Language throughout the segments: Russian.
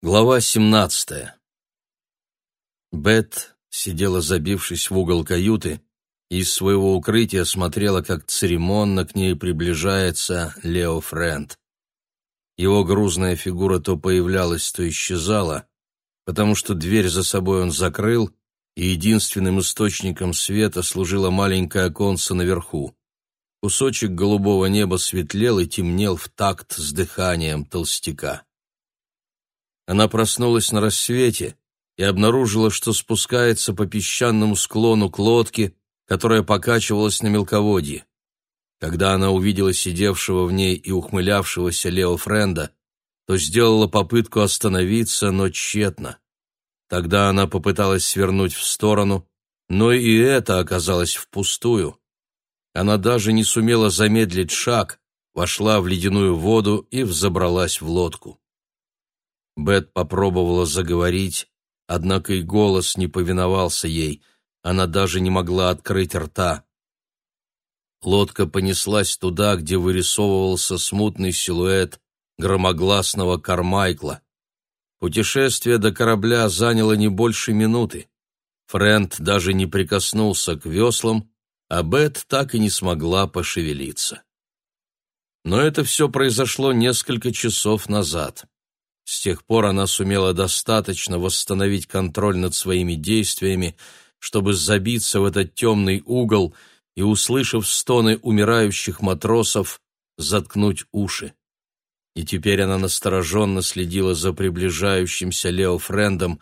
Глава 17. Бет сидела, забившись в угол каюты, и из своего укрытия смотрела, как церемонно к ней приближается Лео Фрэнд. Его грузная фигура то появлялась, то исчезала, потому что дверь за собой он закрыл, и единственным источником света служило маленькое оконце наверху. Кусочек голубого неба светлел и темнел в такт с дыханием толстяка. Она проснулась на рассвете и обнаружила, что спускается по песчаному склону к лодке, которая покачивалась на мелководье. Когда она увидела сидевшего в ней и ухмылявшегося Лео Френда, то сделала попытку остановиться, но тщетно. Тогда она попыталась свернуть в сторону, но и это оказалось впустую. Она даже не сумела замедлить шаг, вошла в ледяную воду и взобралась в лодку. Бет попробовала заговорить, однако и голос не повиновался ей, она даже не могла открыть рта. Лодка понеслась туда, где вырисовывался смутный силуэт громогласного Кармайкла. Путешествие до корабля заняло не больше минуты. Фрэнд даже не прикоснулся к веслам, а Бет так и не смогла пошевелиться. Но это все произошло несколько часов назад. С тех пор она сумела достаточно восстановить контроль над своими действиями, чтобы забиться в этот темный угол и, услышав стоны умирающих матросов, заткнуть уши. И теперь она настороженно следила за приближающимся Лео Френдом,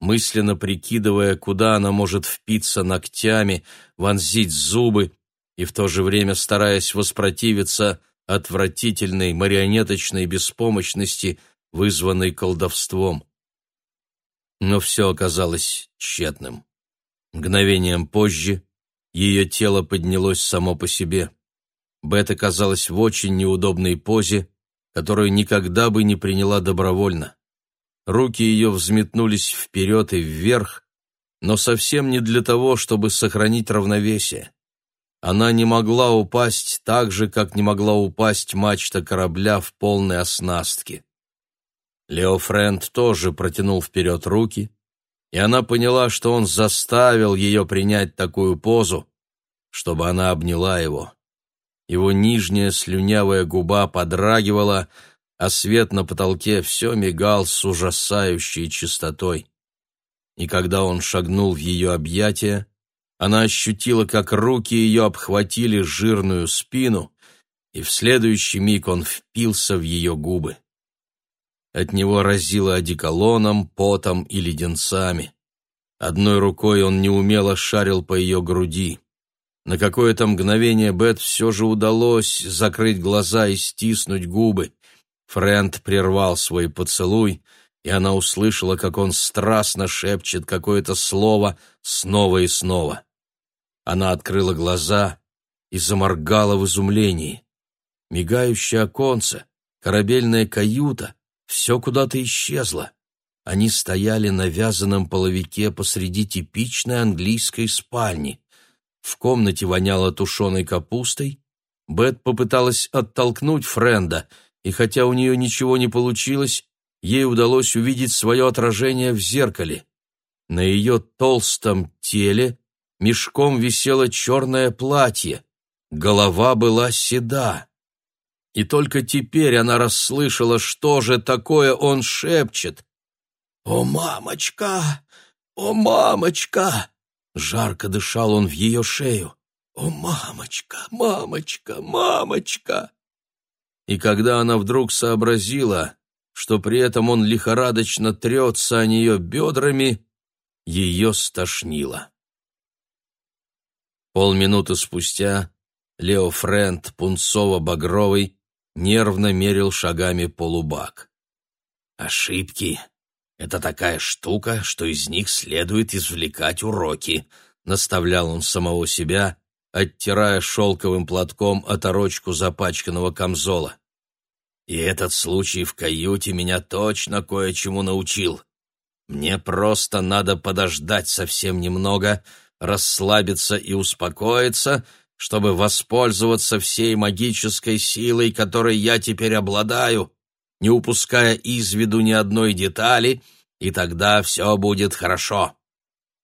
мысленно прикидывая, куда она может впиться ногтями, вонзить зубы и в то же время стараясь воспротивиться отвратительной марионеточной беспомощности, вызванный колдовством. Но все оказалось тщетным. Мгновением позже ее тело поднялось само по себе. Бет оказалась в очень неудобной позе, которую никогда бы не приняла добровольно. Руки ее взметнулись вперед и вверх, но совсем не для того, чтобы сохранить равновесие. Она не могла упасть так же, как не могла упасть мачта корабля в полной оснастке. Лео Френд тоже протянул вперед руки, и она поняла, что он заставил ее принять такую позу, чтобы она обняла его. Его нижняя слюнявая губа подрагивала, а свет на потолке все мигал с ужасающей чистотой. И когда он шагнул в ее объятия, она ощутила, как руки ее обхватили жирную спину, и в следующий миг он впился в ее губы. От него разило одеколоном, потом и леденцами. Одной рукой он неумело шарил по ее груди. На какое-то мгновение Бет все же удалось закрыть глаза и стиснуть губы. Фрэнд прервал свой поцелуй, и она услышала, как он страстно шепчет какое-то слово снова и снова. Она открыла глаза и заморгала в изумлении. Мигающее оконце, корабельная каюта, все куда-то исчезло. Они стояли на вязаном половике посреди типичной английской спальни. В комнате воняло тушеной капустой. Бет попыталась оттолкнуть Френда, и хотя у нее ничего не получилось, ей удалось увидеть свое отражение в зеркале. На ее толстом теле мешком висело черное платье, голова была седа и только теперь она расслышала, что же такое он шепчет. «О, мамочка! О, мамочка!» Жарко дышал он в ее шею. «О, мамочка, мамочка, мамочка!» И когда она вдруг сообразила, что при этом он лихорадочно трется о нее бедрами, ее стошнило. Полминуты спустя Лео Френд, пунцово-багровый, нервно мерил шагами полубак. «Ошибки — это такая штука, что из них следует извлекать уроки», — наставлял он самого себя, оттирая шелковым платком оторочку запачканного камзола. «И этот случай в каюте меня точно кое-чему научил. Мне просто надо подождать совсем немного, расслабиться и успокоиться, чтобы воспользоваться всей магической силой, которой я теперь обладаю, не упуская из виду ни одной детали, и тогда все будет хорошо.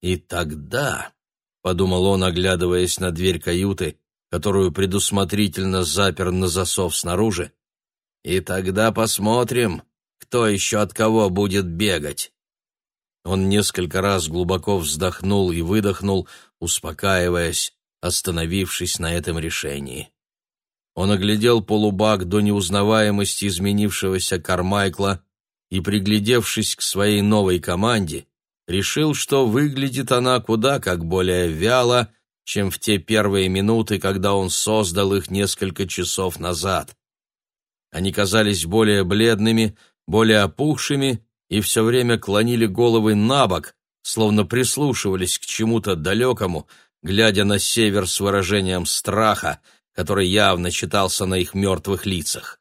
И тогда, — подумал он, оглядываясь на дверь каюты, которую предусмотрительно запер на засов снаружи, и тогда посмотрим, кто еще от кого будет бегать. Он несколько раз глубоко вздохнул и выдохнул, успокаиваясь, остановившись на этом решении. Он оглядел полубак до неузнаваемости изменившегося Кармайкла и, приглядевшись к своей новой команде, решил, что выглядит она куда как более вяло, чем в те первые минуты, когда он создал их несколько часов назад. Они казались более бледными, более опухшими и все время клонили головы на бок, словно прислушивались к чему-то далекому, глядя на север с выражением страха, который явно читался на их мертвых лицах.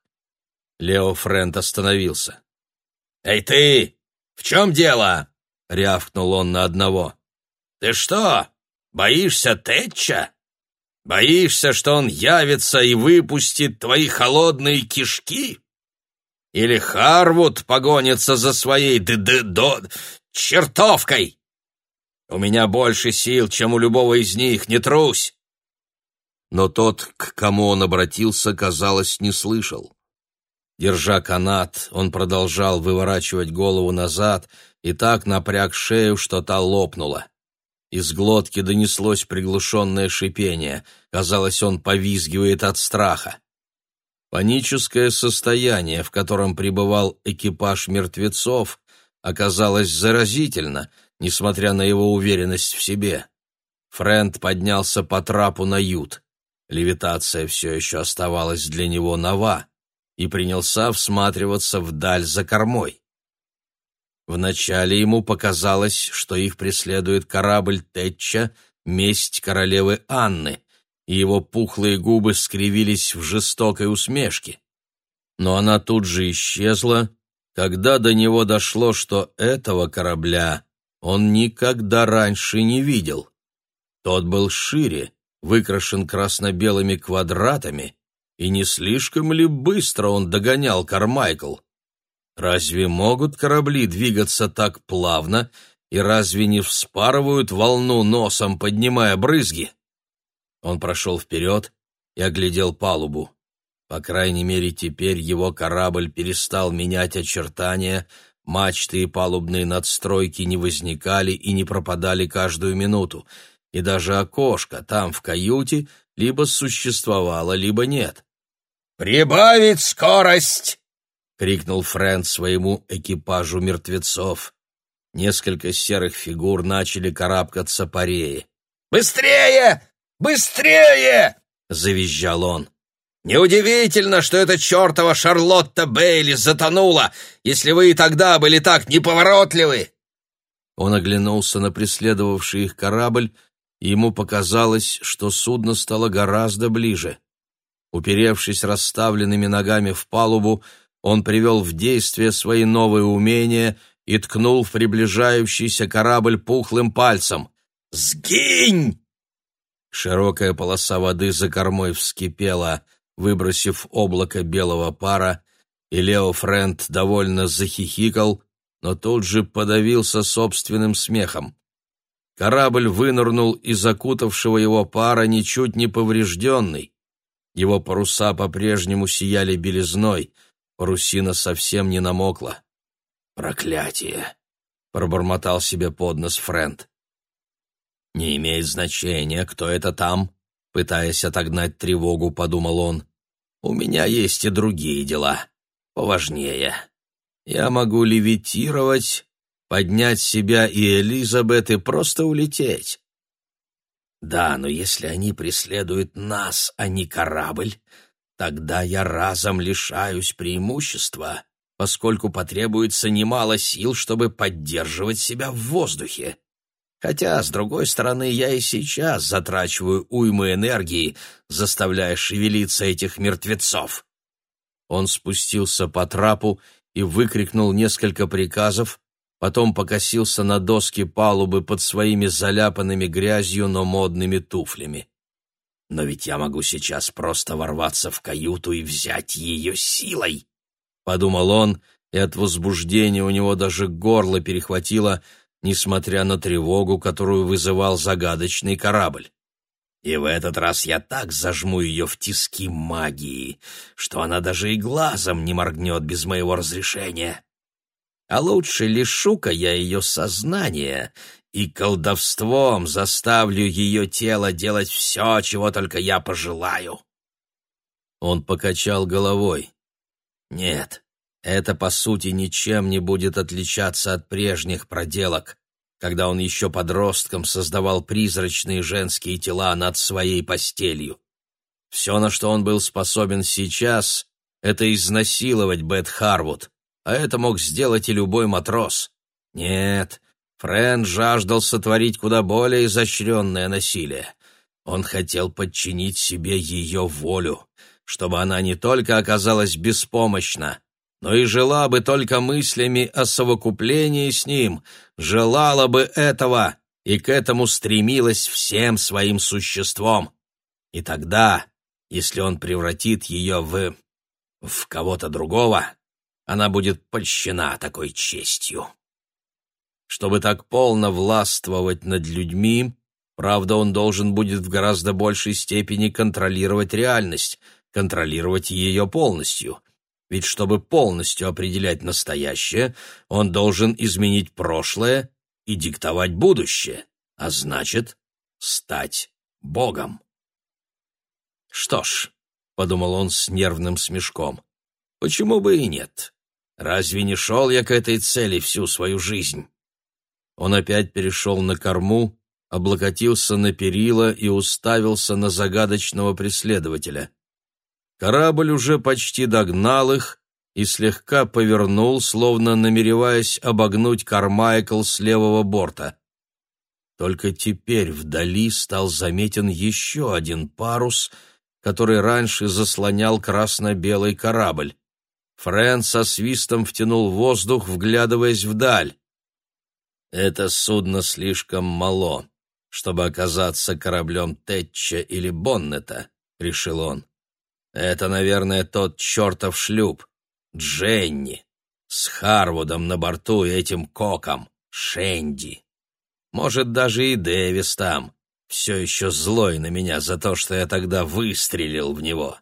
Лео Френт остановился. «Эй ты! В чем дело?» — рявкнул он на одного. «Ты что, боишься Тэтча? Боишься, что он явится и выпустит твои холодные кишки? Или Харвуд погонится за своей д-д-до чертовкой? У меня больше сил, чем у любого из них, не трусь!» но тот, к кому он обратился, казалось, не слышал. Держа канат, он продолжал выворачивать голову назад и так напряг шею, что та лопнула. Из глотки донеслось приглушенное шипение. Казалось, он повизгивает от страха. Паническое состояние, в котором пребывал экипаж мертвецов, оказалось заразительно, несмотря на его уверенность в себе. Фрэнд поднялся по трапу на ют. Левитация все еще оставалась для него нова, и принялся всматриваться вдаль за кормой. Вначале ему показалось, что их преследует корабль Тетча «Месть королевы Анны», и его пухлые губы скривились в жестокой усмешке. Но она тут же исчезла, когда до него дошло, что этого корабля он никогда раньше не видел. Тот был шире, выкрашен красно-белыми квадратами, и не слишком ли быстро он догонял Кармайкл? Разве могут корабли двигаться так плавно, и разве не вспарывают волну носом, поднимая брызги? Он прошел вперед и оглядел палубу. По крайней мере, теперь его корабль перестал менять очертания, мачты и палубные надстройки не возникали и не пропадали каждую минуту — и даже окошко там, в каюте, либо существовало, либо нет. «Прибавить скорость!» — крикнул Фрэнд своему экипажу мертвецов. Несколько серых фигур начали карабкаться по рее. «Быстрее! Быстрее!» — завизжал он. «Неудивительно, что эта чертова Шарлотта Бейли затонула, если вы и тогда были так неповоротливы!» Он оглянулся на преследовавший их корабль ему показалось, что судно стало гораздо ближе. Уперевшись расставленными ногами в палубу, он привел в действие свои новые умения и ткнул в приближающийся корабль пухлым пальцем. «Сгинь!» Широкая полоса воды за кормой вскипела, выбросив облако белого пара, и Лео Френд довольно захихикал, но тут же подавился собственным смехом. Корабль вынырнул из окутавшего его пара ничуть не поврежденный. Его паруса по-прежнему сияли белизной, парусина совсем не намокла. «Проклятие!» — пробормотал себе под нос Фрэнд. «Не имеет значения, кто это там», — пытаясь отогнать тревогу, подумал он. «У меня есть и другие дела, поважнее. Я могу левитировать, поднять себя и Элизабет и просто улететь. Да, но если они преследуют нас, а не корабль, тогда я разом лишаюсь преимущества, поскольку потребуется немало сил, чтобы поддерживать себя в воздухе. Хотя, с другой стороны, я и сейчас затрачиваю уйму энергии, заставляя шевелиться этих мертвецов. Он спустился по трапу и выкрикнул несколько приказов, потом покосился на доски палубы под своими заляпанными грязью, но модными туфлями. Но ведь я могу сейчас просто ворваться в каюту и взять ее силой. — подумал он, и от возбуждения у него даже горло перехватило, несмотря на тревогу, которую вызывал загадочный корабль. И в этот раз я так зажму ее в тиски магии, что она даже и глазом не моргнет без моего разрешения. А лучше лишу-ка я ее сознания и колдовством заставлю ее тело делать все, чего только я пожелаю. Он покачал головой. Нет, это, по сути, ничем не будет отличаться от прежних проделок, когда он еще подростком создавал призрачные женские тела над своей постелью. Все, на что он был способен сейчас, это изнасиловать Бет Харвуд, а это мог сделать и любой матрос. Нет, Френ жаждал сотворить куда более изощренное насилие. Он хотел подчинить себе ее волю, чтобы она не только оказалась беспомощна, но и жила бы только мыслями о совокуплении с ним, желала бы этого и к этому стремилась всем своим существом. И тогда, если он превратит ее в... в кого-то другого, она будет польщена такой честью. Чтобы так полно властвовать над людьми, правда, он должен будет в гораздо большей степени контролировать реальность, контролировать ее полностью — ведь чтобы полностью определять настоящее, он должен изменить прошлое и диктовать будущее, а значит, стать Богом. Что ж, — подумал он с нервным смешком, — почему бы и нет? Разве не шел я к этой цели всю свою жизнь? Он опять перешел на корму, облокотился на перила и уставился на загадочного преследователя — Корабль уже почти догнал их и слегка повернул, словно намереваясь обогнуть Кармайкл с левого борта. Только теперь вдали стал заметен еще один парус, который раньше заслонял красно-белый корабль. Фрэнс со свистом втянул воздух, вглядываясь вдаль. «Это судно слишком мало, чтобы оказаться кораблем Тетча или Боннета», — решил он. Это, наверное, тот чертов шлюп. Дженни. С Харвудом на борту и этим коком. Шенди. Может, даже и Дэвис там. Все еще злой на меня за то, что я тогда выстрелил в него.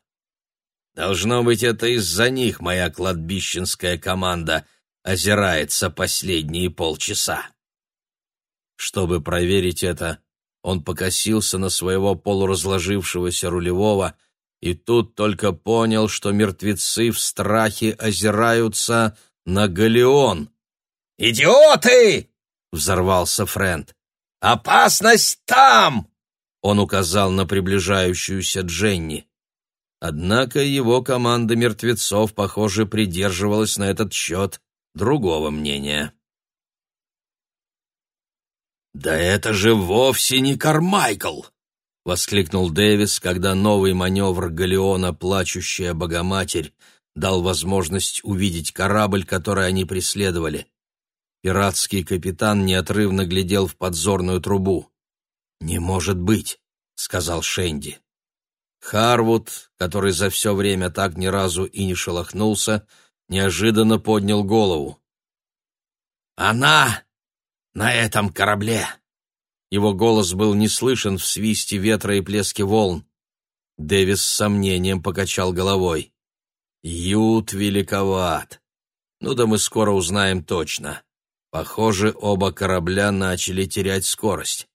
Должно быть, это из-за них моя кладбищенская команда озирается последние полчаса. Чтобы проверить это, он покосился на своего полуразложившегося рулевого — и тут только понял, что мертвецы в страхе озираются на галеон. «Идиоты!» — взорвался Фрэнд. «Опасность там!» — он указал на приближающуюся Дженни. Однако его команда мертвецов, похоже, придерживалась на этот счет другого мнения. «Да это же вовсе не Кармайкл!» — воскликнул Дэвис, когда новый маневр галеона «Плачущая Богоматерь» дал возможность увидеть корабль, который они преследовали. Пиратский капитан неотрывно глядел в подзорную трубу. «Не может быть», — сказал Шенди. Харвуд, который за все время так ни разу и не шелохнулся, неожиданно поднял голову. «Она на этом корабле!» Его голос был не слышен в свисте ветра и плеске волн. Дэвис с сомнением покачал головой. «Ют великоват. Ну да мы скоро узнаем точно. Похоже, оба корабля начали терять скорость.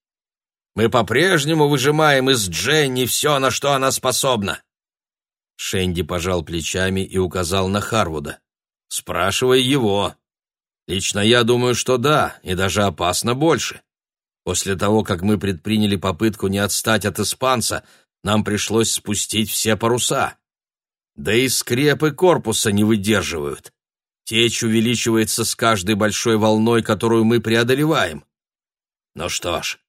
Мы по-прежнему выжимаем из Дженни все, на что она способна». Шенди пожал плечами и указал на Харвуда. «Спрашивай его. Лично я думаю, что да, и даже опасно больше. После того, как мы предприняли попытку не отстать от испанца, нам пришлось спустить все паруса. Да и скрепы корпуса не выдерживают. Течь увеличивается с каждой большой волной, которую мы преодолеваем. Ну что ж,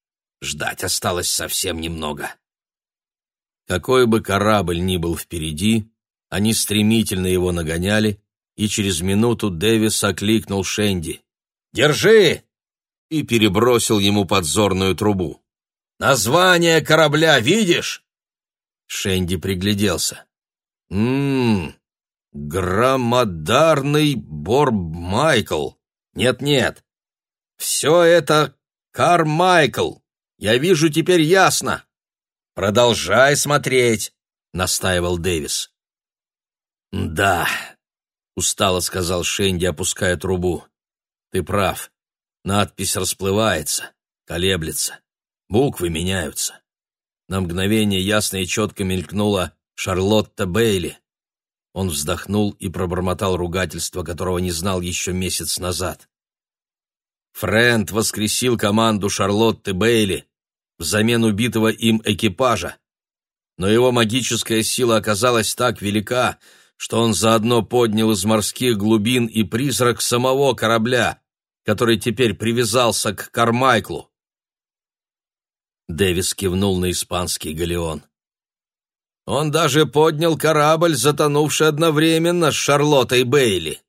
ждать осталось совсем немного. Какой бы корабль ни был впереди, они стремительно его нагоняли, и через минуту Дэвис окликнул Шенди. «Держи! И перебросил ему подзорную трубу. «Название корабля видишь?» Шенди пригляделся. «М-м-м, Громодарный Борб Майкл. Нет-нет, все это Кармайкл. Я вижу теперь ясно. Продолжай смотреть, настаивал Дэвис. Да, устало сказал Шенди, опуская трубу. Ты прав. Надпись расплывается, колеблется. Буквы меняются. На мгновение ясно и четко мелькнула Шарлотта Бейли. Он вздохнул и пробормотал ругательство, которого не знал еще месяц назад. Фрэнд воскресил команду Шарлотты Бейли взамен убитого им экипажа. Но его магическая сила оказалась так велика, что он заодно поднял из морских глубин и призрак самого корабля, который теперь привязался к Кармайклу. Дэвис кивнул на испанский галеон. Он даже поднял корабль, затонувший одновременно с Шарлоттой Бейли.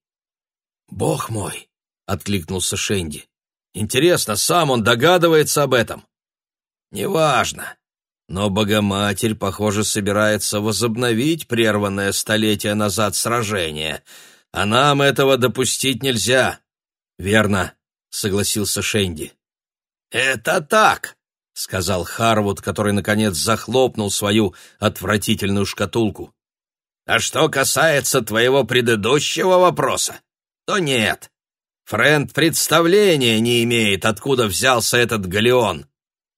«Бог мой!» — откликнулся Шенди. Интересно, сам он догадывается об этом? Неважно. Но Богоматерь, похоже, собирается возобновить прерванное столетия назад сражение, а нам этого допустить нельзя. Верно, согласился Шенди. Это так, сказал Харвуд, который наконец захлопнул свою отвратительную шкатулку. А что касается твоего предыдущего вопроса, то нет. Фрэнд представления не имеет, откуда взялся этот галеон.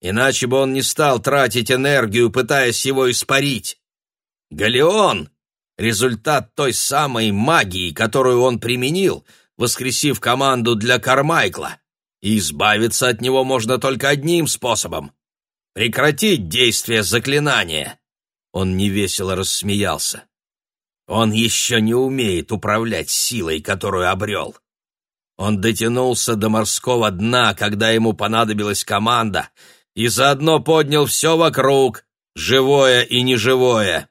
Иначе бы он не стал тратить энергию, пытаясь его испарить. Галеон — результат той самой магии, которую он применил, воскресив команду для Кармайкла. И избавиться от него можно только одним способом — прекратить действие заклинания. Он невесело рассмеялся. Он еще не умеет управлять силой, которую обрел. Он дотянулся до морского дна, когда ему понадобилась команда, и заодно поднял все вокруг, живое и неживое.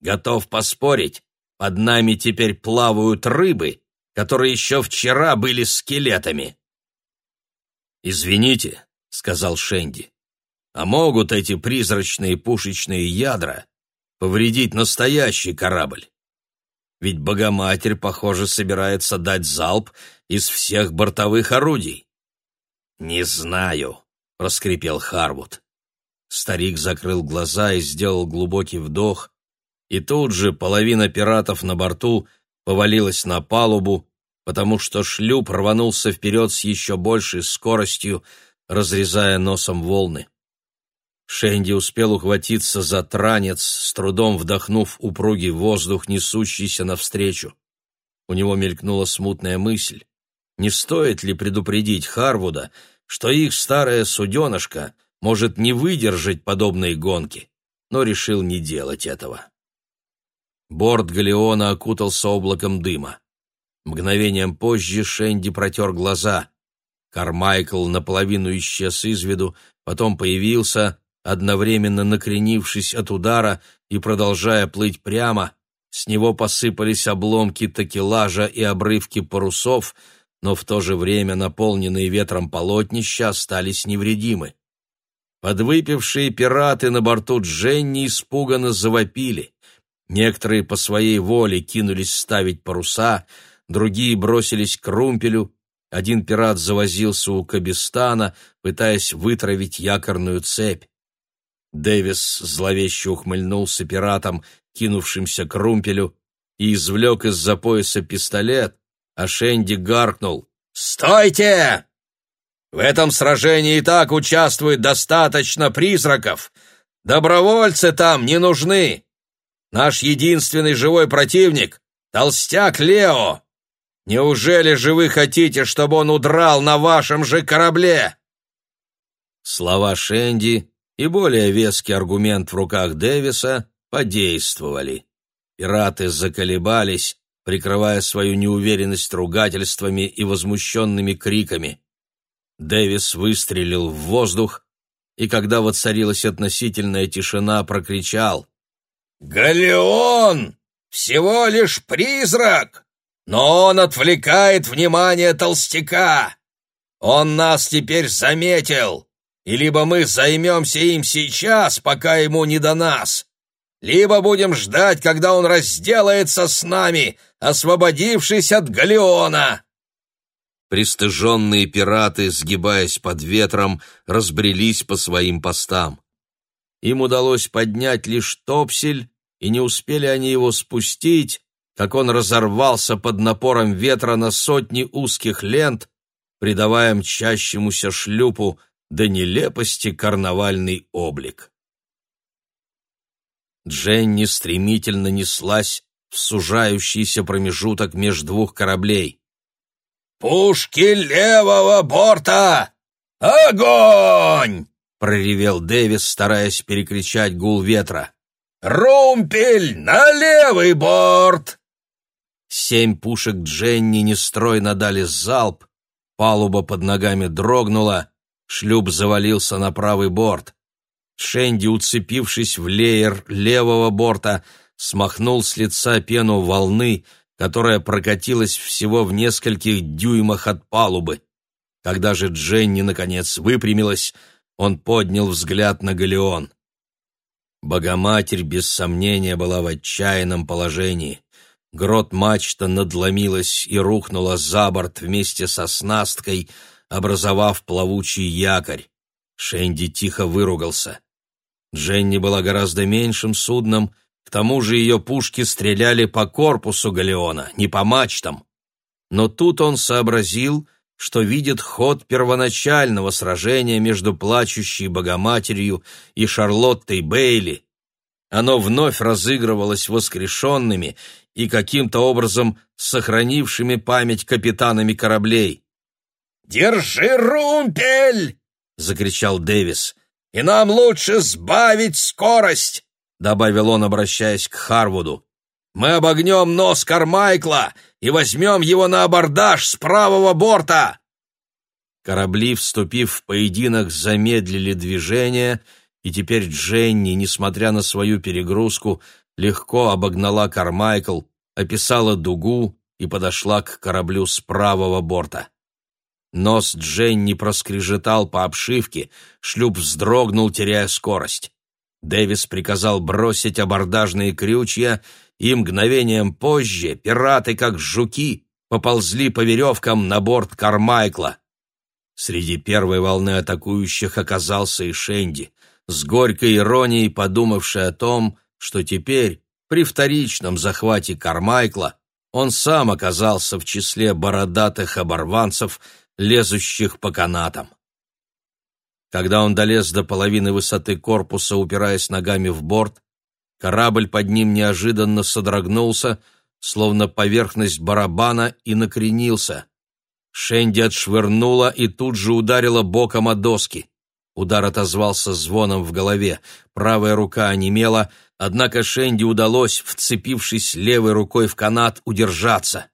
Готов поспорить, под нами теперь плавают рыбы, которые еще вчера были скелетами. «Извините», — сказал Шенди, — «а могут эти призрачные пушечные ядра повредить настоящий корабль?» Ведь Богоматерь, похоже, собирается дать залп из всех бортовых орудий. «Не знаю», — проскрипел Харвуд. Старик закрыл глаза и сделал глубокий вдох, и тут же половина пиратов на борту повалилась на палубу, потому что шлюп рванулся вперед с еще большей скоростью, разрезая носом волны. Шенди успел ухватиться за транец, с трудом вдохнув упругий воздух, несущийся навстречу. У него мелькнула смутная мысль. Не стоит ли предупредить Харвуда, что их старая суденышка может не выдержать подобные гонки, но решил не делать этого. Борт галеона окутался облаком дыма. Мгновением позже Шенди протер глаза. Кармайкл наполовину исчез из виду, потом появился, одновременно накренившись от удара и продолжая плыть прямо, с него посыпались обломки такелажа и обрывки парусов, но в то же время наполненные ветром полотнища остались невредимы. Подвыпившие пираты на борту Дженни испуганно завопили. Некоторые по своей воле кинулись ставить паруса, другие бросились к румпелю, один пират завозился у Кабистана, пытаясь вытравить якорную цепь. Дэвис зловеще ухмыльнулся пиратом, кинувшимся к румпелю, и извлек из-за пояса пистолет, а Шенди гаркнул «Стойте! В этом сражении и так участвует достаточно призраков. Добровольцы там не нужны. Наш единственный живой противник — толстяк Лео. Неужели же вы хотите, чтобы он удрал на вашем же корабле?» Слова Шенди и более веский аргумент в руках Дэвиса подействовали. Пираты заколебались, прикрывая свою неуверенность ругательствами и возмущенными криками. Дэвис выстрелил в воздух, и когда воцарилась относительная тишина, прокричал «Галеон! Всего лишь призрак! Но он отвлекает внимание толстяка! Он нас теперь заметил!» и либо мы займемся им сейчас, пока ему не до нас, либо будем ждать, когда он разделается с нами, освободившись от галеона!» Пристыженные пираты, сгибаясь под ветром, разбрелись по своим постам. Им удалось поднять лишь топсель, и не успели они его спустить, как он разорвался под напором ветра на сотни узких лент, придавая мчащемуся шлюпу до нелепости карнавальный облик. Дженни стремительно неслась в сужающийся промежуток между двух кораблей. «Пушки левого борта! Огонь!» — проревел Дэвис, стараясь перекричать гул ветра. «Румпель на левый борт!» Семь пушек Дженни нестройно дали залп, палуба под ногами дрогнула, шлюп завалился на правый борт. Шенди, уцепившись в леер левого борта, смахнул с лица пену волны, которая прокатилась всего в нескольких дюймах от палубы. Когда же Дженни, наконец, выпрямилась, он поднял взгляд на галеон. Богоматерь, без сомнения, была в отчаянном положении. Грот-мачта надломилась и рухнула за борт вместе со снасткой, образовав плавучий якорь. Шенди тихо выругался. Дженни была гораздо меньшим судном, к тому же ее пушки стреляли по корпусу галеона, не по мачтам. Но тут он сообразил, что видит ход первоначального сражения между плачущей Богоматерью и Шарлоттой Бейли. Оно вновь разыгрывалось воскрешенными и каким-то образом сохранившими память капитанами кораблей. «Держи румпель!» — закричал Дэвис. «И нам лучше сбавить скорость!» — добавил он, обращаясь к Харвуду. «Мы обогнем нос Кармайкла и возьмем его на абордаж с правого борта!» Корабли, вступив в поединок, замедлили движение, и теперь Дженни, несмотря на свою перегрузку, легко обогнала Кармайкл, описала дугу и подошла к кораблю с правого борта. Нос Дженни проскрежетал по обшивке, шлюп вздрогнул, теряя скорость. Дэвис приказал бросить абордажные крючья, и мгновением позже пираты, как жуки, поползли по веревкам на борт Кармайкла. Среди первой волны атакующих оказался и Шенди, с горькой иронией подумавший о том, что теперь, при вторичном захвате Кармайкла, он сам оказался в числе бородатых оборванцев, лезущих по канатам. Когда он долез до половины высоты корпуса, упираясь ногами в борт, корабль под ним неожиданно содрогнулся, словно поверхность барабана, и накренился. Шенди отшвырнула и тут же ударила боком о доски. Удар отозвался звоном в голове, правая рука онемела, однако Шенди удалось, вцепившись левой рукой в канат, удержаться.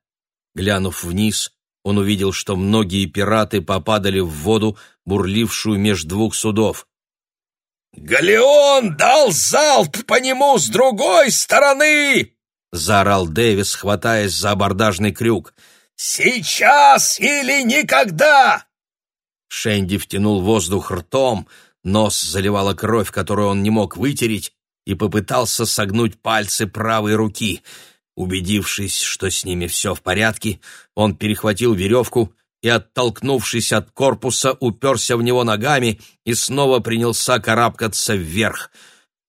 Глянув вниз, он увидел, что многие пираты попадали в воду, бурлившую меж двух судов. «Галеон дал залп по нему с другой стороны!» — заорал Дэвис, хватаясь за абордажный крюк. «Сейчас или никогда!» Шенди втянул воздух ртом, нос заливала кровь, которую он не мог вытереть, и попытался согнуть пальцы правой руки — Убедившись, что с ними все в порядке, он перехватил веревку и, оттолкнувшись от корпуса, уперся в него ногами и снова принялся карабкаться вверх.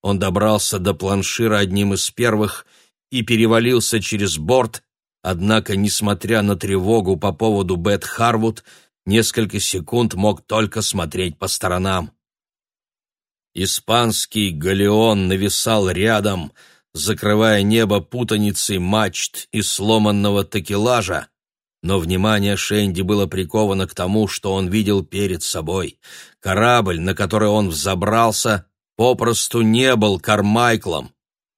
Он добрался до планшира одним из первых и перевалился через борт, однако, несмотря на тревогу по поводу Бет Харвуд, несколько секунд мог только смотреть по сторонам. Испанский галеон нависал рядом — закрывая небо путаницей мачт и сломанного такелажа, но внимание Шенди было приковано к тому, что он видел перед собой. Корабль, на который он взобрался, попросту не был Кармайклом.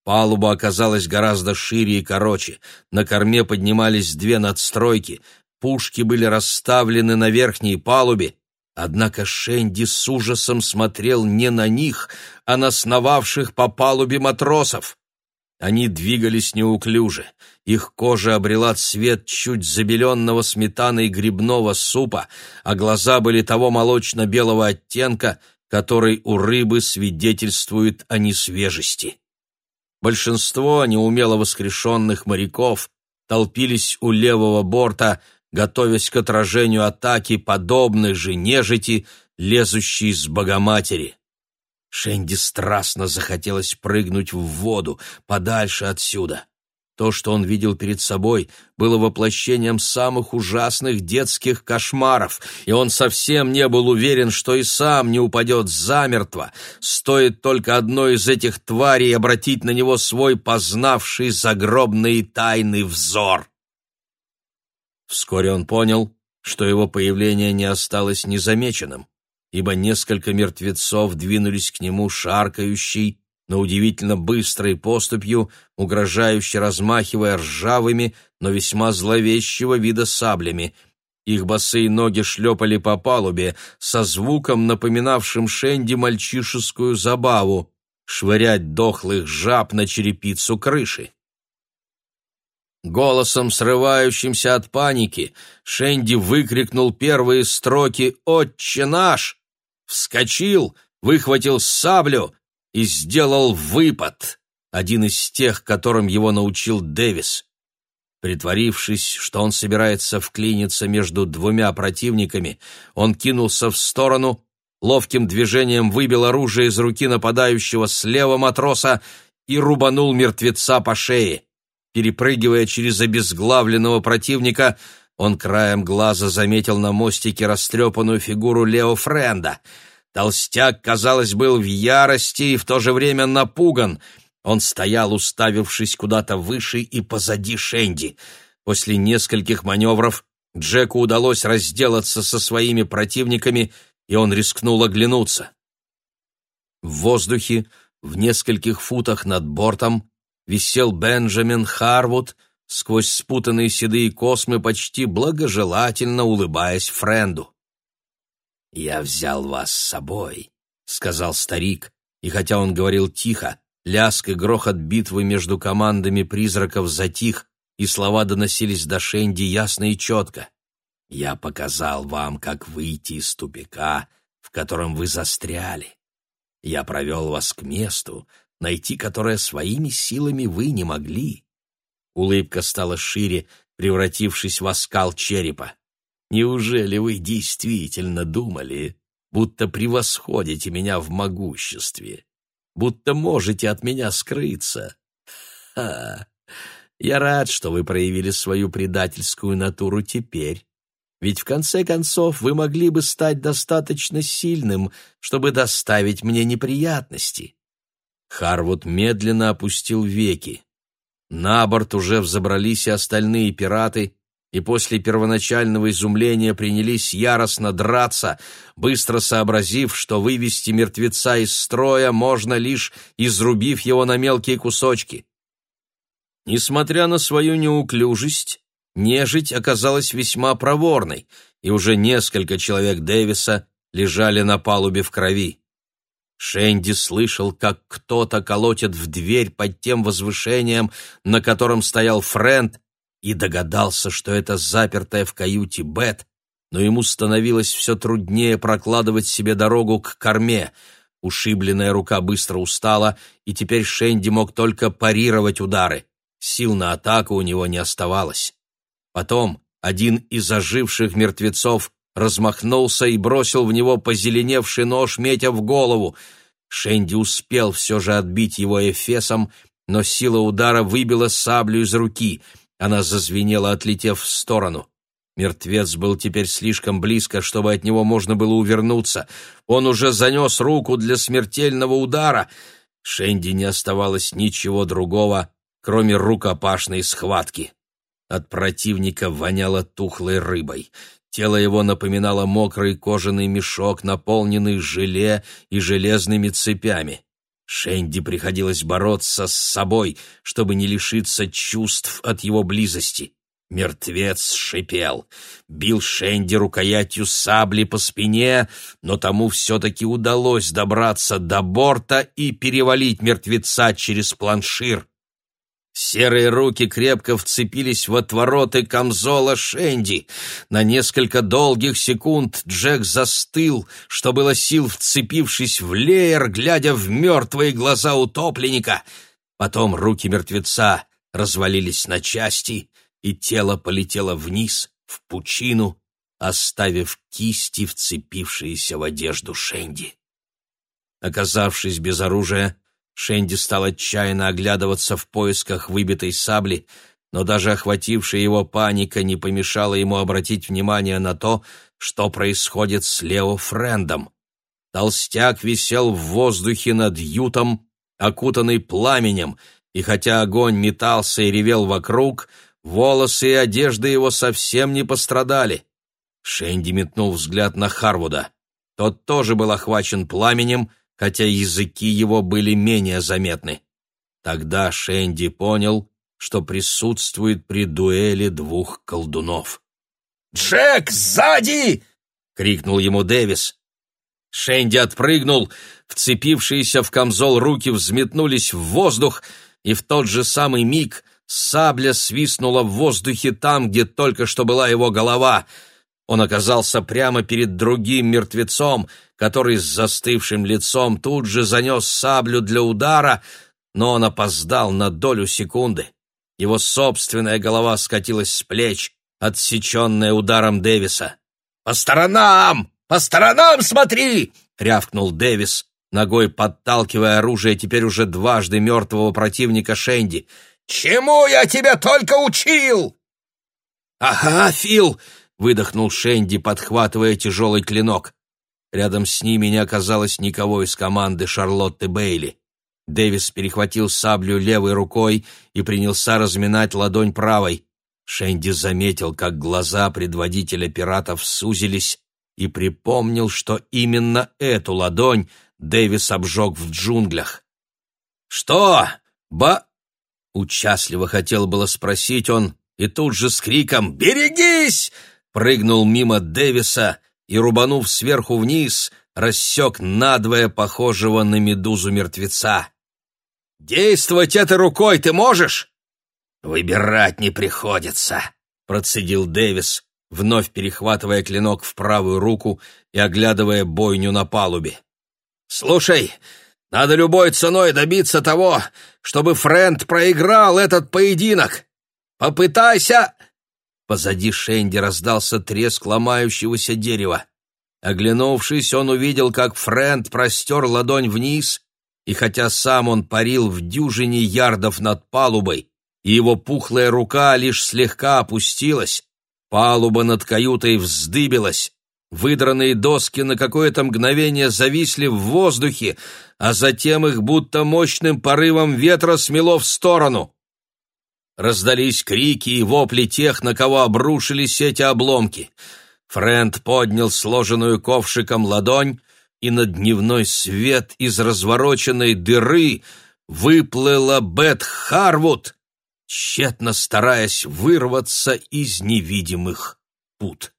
Палуба оказалась гораздо шире и короче, на корме поднимались две надстройки, пушки были расставлены на верхней палубе, Однако Шенди с ужасом смотрел не на них, а на сновавших по палубе матросов. Они двигались неуклюже. Их кожа обрела цвет чуть забеленного сметаной грибного супа, а глаза были того молочно-белого оттенка, который у рыбы свидетельствует о несвежести. Большинство неумело воскрешенных моряков толпились у левого борта, готовясь к отражению атаки подобной же нежити, лезущей с Богоматери. Шенди страстно захотелось прыгнуть в воду, подальше отсюда. То, что он видел перед собой, было воплощением самых ужасных детских кошмаров, и он совсем не был уверен, что и сам не упадет замертво, стоит только одной из этих тварей обратить на него свой познавший загробные тайны взор. Вскоре он понял, что его появление не осталось незамеченным, ибо несколько мертвецов двинулись к нему шаркающей, но удивительно быстрой поступью, угрожающе размахивая ржавыми, но весьма зловещего вида саблями. Их босые ноги шлепали по палубе со звуком, напоминавшим Шенди мальчишескую забаву — швырять дохлых жаб на черепицу крыши. Голосом, срывающимся от паники, Шенди выкрикнул первые строки «Отче наш!», вскочил, выхватил саблю и сделал выпад, один из тех, которым его научил Дэвис. Притворившись, что он собирается вклиниться между двумя противниками, он кинулся в сторону, ловким движением выбил оружие из руки нападающего слева матроса и рубанул мертвеца по шее. Перепрыгивая через обезглавленного противника, он краем глаза заметил на мостике растрепанную фигуру Лео Френда. Толстяк, казалось, был в ярости и в то же время напуган. Он стоял, уставившись куда-то выше и позади Шенди. После нескольких маневров Джеку удалось разделаться со своими противниками, и он рискнул оглянуться. В воздухе, в нескольких футах над бортом, висел Бенджамин Харвуд, сквозь спутанные седые космы, почти благожелательно улыбаясь Френду. «Я взял вас с собой», — сказал старик, и хотя он говорил тихо, ляск и грохот битвы между командами призраков затих, и слова доносились до Шенди ясно и четко. «Я показал вам, как выйти из тупика, в котором вы застряли. Я провел вас к месту, найти которое своими силами вы не могли. Улыбка стала шире, превратившись в оскал черепа. Неужели вы действительно думали, будто превосходите меня в могуществе, будто можете от меня скрыться? Ха! Я рад, что вы проявили свою предательскую натуру теперь. Ведь в конце концов вы могли бы стать достаточно сильным, чтобы доставить мне неприятности. Харвуд медленно опустил веки. На борт уже взобрались и остальные пираты, и после первоначального изумления принялись яростно драться, быстро сообразив, что вывести мертвеца из строя можно лишь изрубив его на мелкие кусочки. Несмотря на свою неуклюжесть, нежить оказалась весьма проворной, и уже несколько человек Дэвиса лежали на палубе в крови. Шенди слышал, как кто-то колотит в дверь под тем возвышением, на котором стоял Фрэнд, и догадался, что это запертая в каюте Бет, но ему становилось все труднее прокладывать себе дорогу к корме. Ушибленная рука быстро устала, и теперь Шенди мог только парировать удары. Сил на атаку у него не оставалось. Потом один из оживших мертвецов размахнулся и бросил в него позеленевший нож, метя в голову. Шенди успел все же отбить его эфесом, но сила удара выбила саблю из руки. Она зазвенела, отлетев в сторону. Мертвец был теперь слишком близко, чтобы от него можно было увернуться. Он уже занес руку для смертельного удара. Шенди не оставалось ничего другого, кроме рукопашной схватки. От противника воняло тухлой рыбой. Тело его напоминало мокрый кожаный мешок, наполненный желе и железными цепями. Шенди приходилось бороться с собой, чтобы не лишиться чувств от его близости. Мертвец шипел, бил Шенди рукоятью сабли по спине, но тому все-таки удалось добраться до борта и перевалить мертвеца через планшир. Серые руки крепко вцепились в отвороты камзола Шенди. На несколько долгих секунд Джек застыл, что было сил, вцепившись в леер, глядя в мертвые глаза утопленника. Потом руки мертвеца развалились на части, и тело полетело вниз, в пучину, оставив кисти, вцепившиеся в одежду Шенди. Оказавшись без оружия, Шенди стал отчаянно оглядываться в поисках выбитой сабли, но даже охватившая его паника не помешала ему обратить внимание на то, что происходит с Лео Френдом. Толстяк висел в воздухе над ютом, окутанный пламенем, и хотя огонь метался и ревел вокруг, волосы и одежда его совсем не пострадали. Шенди метнул взгляд на Харвуда. Тот тоже был охвачен пламенем, хотя языки его были менее заметны. Тогда Шенди понял, что присутствует при дуэли двух колдунов. «Джек, сзади!» — крикнул ему Дэвис. Шенди отпрыгнул, вцепившиеся в камзол руки взметнулись в воздух, и в тот же самый миг сабля свистнула в воздухе там, где только что была его голова. Он оказался прямо перед другим мертвецом, который с застывшим лицом тут же занес саблю для удара, но он опоздал на долю секунды. Его собственная голова скатилась с плеч, отсеченная ударом Дэвиса. «По сторонам! По сторонам смотри!» — рявкнул Дэвис, ногой подталкивая оружие теперь уже дважды мертвого противника Шенди. «Чему я тебя только учил?» «Ага, Фил!» — выдохнул Шенди, подхватывая тяжелый клинок. Рядом с ними не оказалось никого из команды Шарлотты Бейли. Дэвис перехватил саблю левой рукой и принялся разминать ладонь правой. Шенди заметил, как глаза предводителя пиратов сузились, и припомнил, что именно эту ладонь Дэвис обжег в джунглях. «Что? Ба...» Участливо хотел было спросить он, и тут же с криком «Берегись!» прыгнул мимо Дэвиса и, рубанув сверху вниз, рассек надвое похожего на медузу мертвеца. «Действовать этой рукой ты можешь?» «Выбирать не приходится», — процедил Дэвис, вновь перехватывая клинок в правую руку и оглядывая бойню на палубе. «Слушай, надо любой ценой добиться того, чтобы Фрэнд проиграл этот поединок. Попытайся...» Позади Шенди раздался треск ломающегося дерева. Оглянувшись, он увидел, как Фрэнд простер ладонь вниз, и хотя сам он парил в дюжине ярдов над палубой, и его пухлая рука лишь слегка опустилась, палуба над каютой вздыбилась, выдранные доски на какое-то мгновение зависли в воздухе, а затем их будто мощным порывом ветра смело в сторону. Раздались крики и вопли тех, на кого обрушились эти обломки. Фрэнд поднял сложенную ковшиком ладонь, и на дневной свет из развороченной дыры выплыла Бет Харвуд, тщетно стараясь вырваться из невидимых пут.